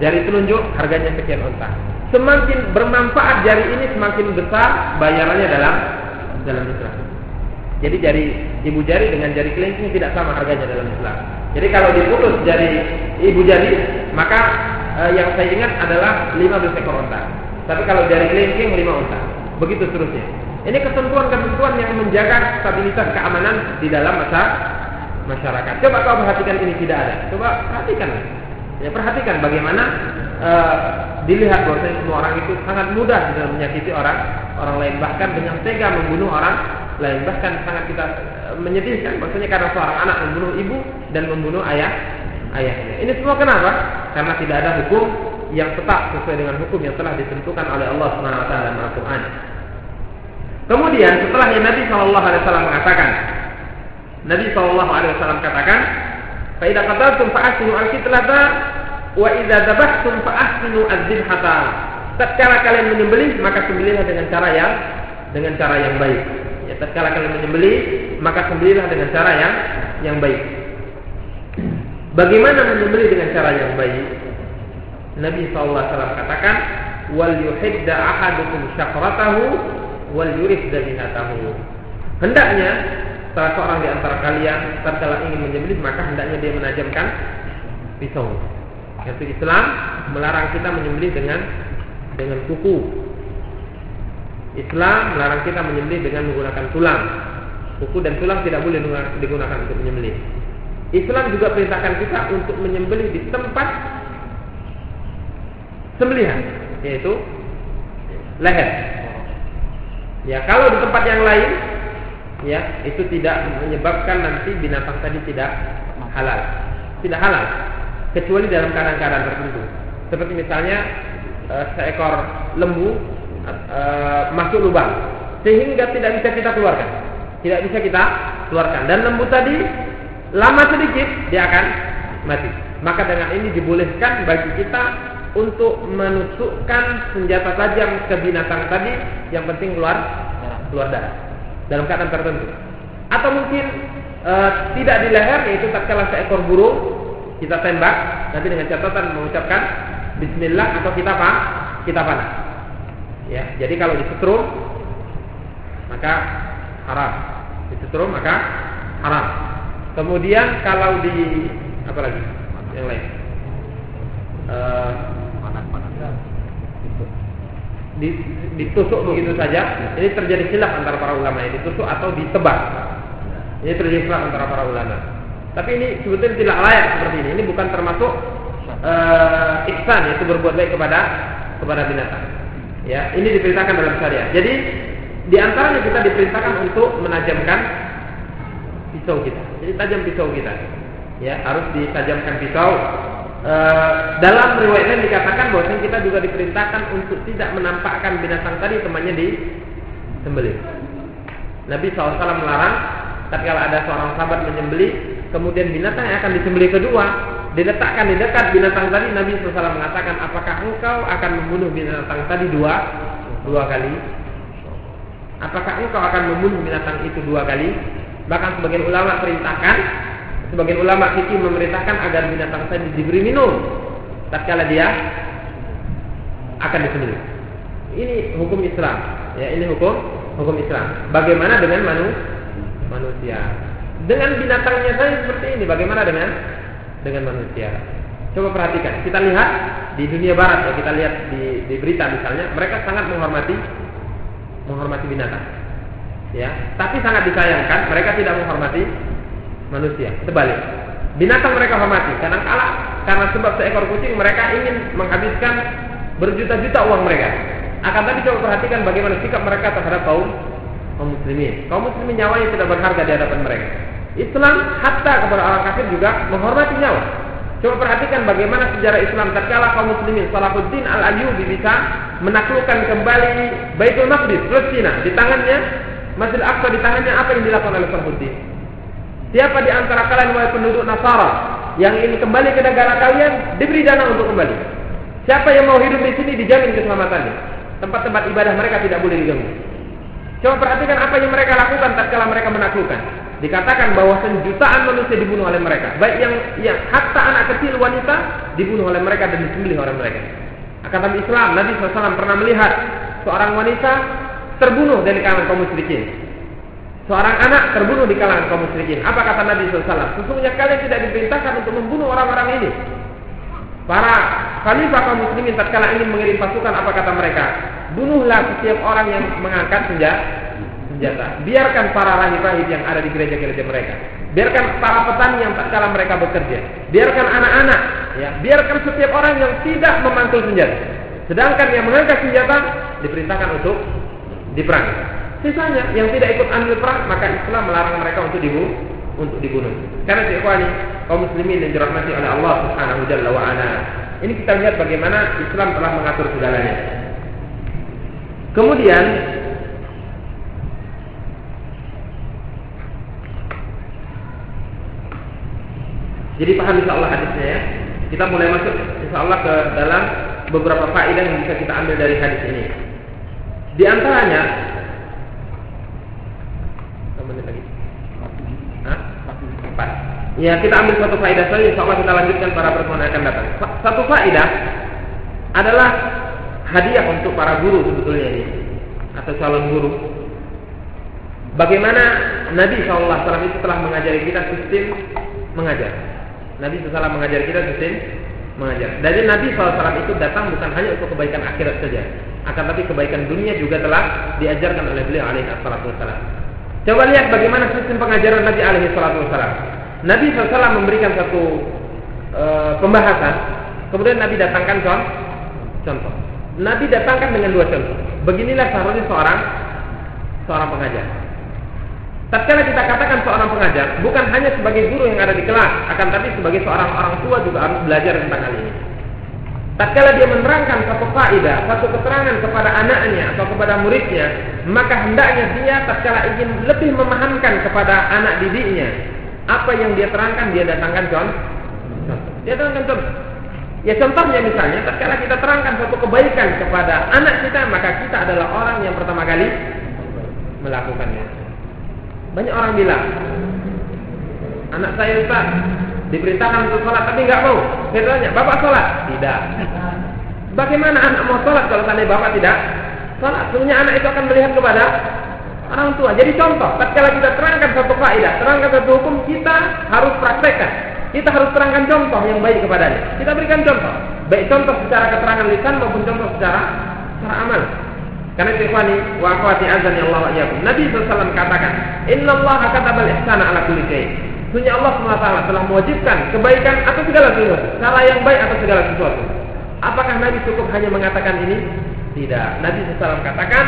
Speaker 1: Jari telunjuk harganya sekian unta. Semakin bermanfaat jari ini semakin besar bayarannya dalam dalam Islam. Jadi jari ibu jari dengan jari kelingking tidak sama harganya dalam Islam. Jadi kalau diputus jari ibu jari, maka eh, yang saya ingat adalah 15 ekor unta. Tapi kalau jari kelingking 5 unta. Begitu seterusnya. Ini ketentuan-ketentuan yang menjaga stabilitas keamanan di dalam masa masyarakat. Coba kau perhatikan ini tidak ada. Coba perhatikan. Ya perhatikan bagaimana uh, dilihat bahwa semua orang itu sangat mudah dalam menyakiti orang orang lain bahkan dengan tega membunuh orang lain bahkan sangat kita uh, menyedihkan bahwasanya karena seorang anak membunuh ibu dan membunuh ayah ayahnya. Ini semua kenapa? Karena tidak ada hukum yang tetap sesuai dengan hukum yang telah ditentukan oleh Allah Subhanahu wa taala dalam Al-Qur'an. Kemudian setelahnya Nabi Shallallahu Alaihi Wasallam mengatakan, Nabi Shallallahu Alaihi Wasallam katakan, "Faida qataltum fa'asinu al-kitlata wa idza dabahtum fa'asinu az-zibhata." Tatkala kalian menyembelih, maka sembelihlah dengan cara yang dengan cara yang baik. Ya, tatkala kalian menyembelih, maka sembelihlah dengan cara yang yang baik. Bagaimana menyembelih dengan cara yang baik? Nabi SAW katakan, "Wal yuhidda ahadukum syakratahu wal yuris tahu. Hendaknya salah seorang di antara kalian tatkala ingin menyembelih maka hendaknya dia menajamkan pisau. Yaitu Islam melarang kita menyembelih dengan dengan kuku. Islam melarang kita menyembelih dengan menggunakan tulang. Kuku dan tulang tidak boleh digunakan untuk menyembelih. Islam juga perintahkan kita untuk menyembelih di tempat sembelihan, yaitu leher. Ya, kalau di tempat yang lain ya, itu tidak menyebabkan nanti binatang tadi tidak halal. Tidak halal kecuali dalam keadaan-keadaan tertentu. Seperti misalnya e, seekor lembu e, masuk lubang sehingga tidak bisa kita keluarkan. Tidak bisa kita keluarkan dan lembu tadi lama sedikit dia akan mati. Maka dengan ini dibolehkan bagi kita untuk menusukkan senjata tajam ke binatang tadi yang penting keluar keluar darah dalam keadaan tertentu atau mungkin e, tidak di leher yaitu tatkala seekor burung kita tembak nanti dengan catatan mengucapkan Bismillah atau kita apa? Kita panas. Ya, jadi kalau disetrum maka haram. Disetrum maka haram. Kemudian kalau di apa lagi? Yang lain. Uh, ditusuk begitu saja. Ini terjadi silap antara para ulama ini ditusuk atau ditebak. Ini terjadi silap antara para ulama. Tapi ini sebetulnya tidak layak seperti ini. Ini bukan termasuk uh, ihsan yaitu berbuat baik kepada kepada binatang. Ya, ini diperintahkan dalam syariat. Jadi di antaranya kita diperintahkan untuk menajamkan pisau kita. Jadi tajam pisau kita. Ya, harus ditajamkan pisau. E, dalam riwayat lain dikatakan bahwa kita juga diperintahkan untuk tidak menampakkan binatang tadi temannya di sembelih. Nabi SAW melarang kalau ada seorang sahabat menyembelih, kemudian binatang yang akan disembelih kedua diletakkan di dekat binatang tadi, Nabi SAW mengatakan, apakah engkau akan membunuh binatang tadi dua dua kali? Apakah engkau akan membunuh binatang itu dua kali? Bahkan sebagian ulama perintahkan, sebagian ulama fikih memerintahkan agar binatang tadi diberi minum tatkala dia akan disembelih. Ini hukum Islam. Ya, ini hukum hukum Islam. Bagaimana dengan manu, manusia? Dengan binatangnya saja seperti ini, bagaimana dengan dengan manusia? Coba perhatikan. Kita lihat di dunia barat ya, kita lihat di, di berita misalnya, mereka sangat menghormati menghormati binatang. Ya, tapi sangat disayangkan mereka tidak menghormati manusia. Terbalik. Binatang mereka hormati karena kala karena sebab seekor kucing mereka ingin menghabiskan berjuta-juta uang mereka. Akan tapi coba perhatikan bagaimana sikap mereka terhadap kaum kaum muslimin. Kaum muslimin nyawanya tidak berharga di hadapan mereka. Islam hatta kepada orang kafir juga menghormati nyawa. Coba perhatikan bagaimana sejarah Islam tatkala kaum muslimin Salahuddin Al-Ayyubi bisa menaklukkan kembali Baitul Maqdis, Palestina di tangannya Masjid Aqsa di tangannya apa yang dilakukan oleh Salahuddin? Siapa di antara kalian wahai penduduk Nasara yang ingin kembali ke negara kalian diberi dana untuk kembali. Siapa yang mau hidup di sini dijamin keselamatannya. Tempat-tempat ibadah mereka tidak boleh diganggu. Coba perhatikan apa yang mereka lakukan tatkala mereka menaklukkan. Dikatakan bahwa jutaan manusia dibunuh oleh mereka. Baik yang yang hatta anak kecil wanita dibunuh oleh mereka dan disembelih oleh mereka. Akan tapi Islam, Nabi SAW pernah melihat seorang wanita terbunuh dari kalangan kaum musyrikin. Seorang anak terbunuh di kalangan kaum musyrikin. Apa kata Nabi SAW? Sesungguhnya kalian tidak diperintahkan untuk membunuh orang-orang ini. Para khalifah kaum muslimin tatkala ingin mengirim pasukan apa kata mereka? Bunuhlah setiap orang yang mengangkat senjata senjata. Biarkan para rahib-rahib yang ada di gereja-gereja mereka. Biarkan para petani yang tak kala mereka bekerja. Biarkan anak-anak, ya. Biarkan setiap orang yang tidak memantul senjata. Sedangkan yang mengangkat senjata diperintahkan untuk diperangi. Sisanya yang tidak ikut ambil perang, maka Islam melarang mereka untuk dibunuh untuk dibunuh. Karena ikhwani kaum muslimin yang dirahmati oleh Allah Subhanahu wa taala. Ini kita lihat bagaimana Islam telah mengatur segalanya. Kemudian Jadi paham insya Allah hadisnya ya. Kita mulai masuk insya Allah ke dalam beberapa faedah yang bisa kita ambil dari hadis ini. Di antaranya, Ya kita ambil satu faedah saja. Insya Allah kita lanjutkan para pertemuan akan datang. Satu faedah adalah hadiah untuk para guru sebetulnya ini atau calon guru. Bagaimana Nabi SAW itu telah mengajari kita sistem mengajar. Nabi SAW mengajar kita sistem mengajar. Dari Nabi SAW itu datang bukan hanya untuk kebaikan akhirat saja, akan tapi kebaikan dunia juga telah diajarkan oleh beliau alaihi. Coba lihat bagaimana sistem pengajaran Nabi alaihi wasallam. Nabi SAW memberikan satu e, pembahasan, kemudian Nabi datangkan contoh. Nabi datangkan dengan dua contoh. Beginilah seharusnya seorang seorang pengajar. Tatkala kita katakan seorang pengajar bukan hanya sebagai guru yang ada di kelas, akan tapi sebagai seorang orang tua juga harus belajar tentang hal ini. Tatkala dia menerangkan satu faedah, satu keterangan kepada anaknya atau kepada muridnya, maka hendaknya dia tatkala ingin lebih memahamkan kepada anak didiknya apa yang dia terangkan, dia datangkan contoh. Dia datangkan contoh. Ya contohnya misalnya, tatkala kita terangkan satu kebaikan kepada anak kita, maka kita adalah orang yang pertama kali melakukannya. Banyak orang bilang, anak saya Ustaz diperintahkan untuk sholat tapi nggak mau. Saya tanya, bapak sholat? Tidak. Bagaimana anak mau sholat kalau tadi bapak tidak sholat? Sebenarnya anak itu akan melihat kepada orang tua. Jadi contoh, tatkala kita terangkan satu kaidah, terangkan satu hukum, kita harus praktekkan. Kita harus terangkan contoh yang baik kepadanya. Kita berikan contoh, baik contoh secara keterangan lisan maupun contoh secara secara amal. Karena itu ikhwani wa akhwati azan ya Allah iyyakum. Nabi SAW katakan, "Inna Allah katabal ihsana ala kulli syai." Sesungguhnya Allah SWT telah mewajibkan kebaikan atas segala sesuatu, cara yang baik atas segala sesuatu. Apakah Nabi cukup hanya mengatakan ini? Tidak. Nabi SAW katakan,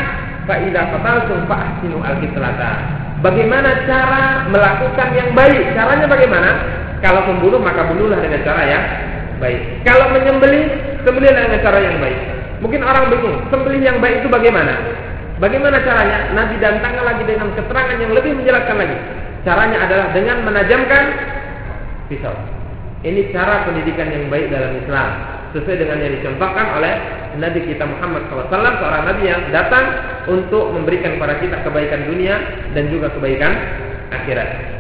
Speaker 1: "Fa idza qataltum fa ahsinu al-qitlata." Bagaimana cara melakukan yang baik? Caranya bagaimana? Kalau membunuh maka bunuhlah dengan cara yang baik. Kalau menyembelih, sembelihlah dengan cara yang baik. Mungkin orang bingung, sembelih yang baik itu bagaimana? Bagaimana caranya? Nabi datang lagi dengan keterangan yang lebih menjelaskan lagi. Caranya adalah dengan menajamkan pisau. Ini cara pendidikan yang baik dalam Islam. Sesuai dengan yang dicontohkan oleh Nabi kita Muhammad SAW, seorang Nabi yang datang untuk memberikan kepada kita kebaikan dunia dan juga kebaikan akhirat.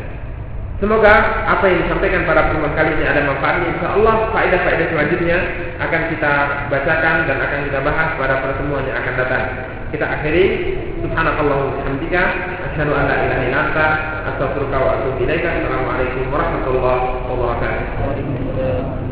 Speaker 1: Semoga apa yang disampaikan pada pertemuan kali ini ada manfaatnya. Insya Allah faedah-faedah selanjutnya akan kita bacakan dan akan kita bahas pada pertemuan yang akan datang. Kita akhiri. Subhanakallah wa bihamdika asyhadu an la ilaha illa anta astaghfiruka wa atubu ilaika. Assalamualaikum warahmatullahi wabarakatuh.